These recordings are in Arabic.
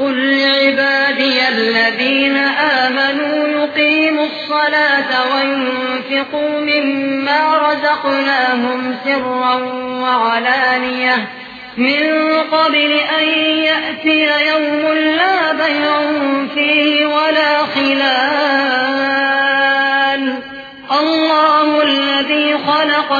قل لعبادي الذين آمنوا يقيموا الصلاة وينفقوا مما رزقناهم سرا وعلانية من قبل أن يأتي يوم لا بيع فيه ولا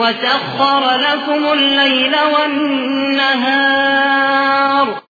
وسخر لكم الليل والنهار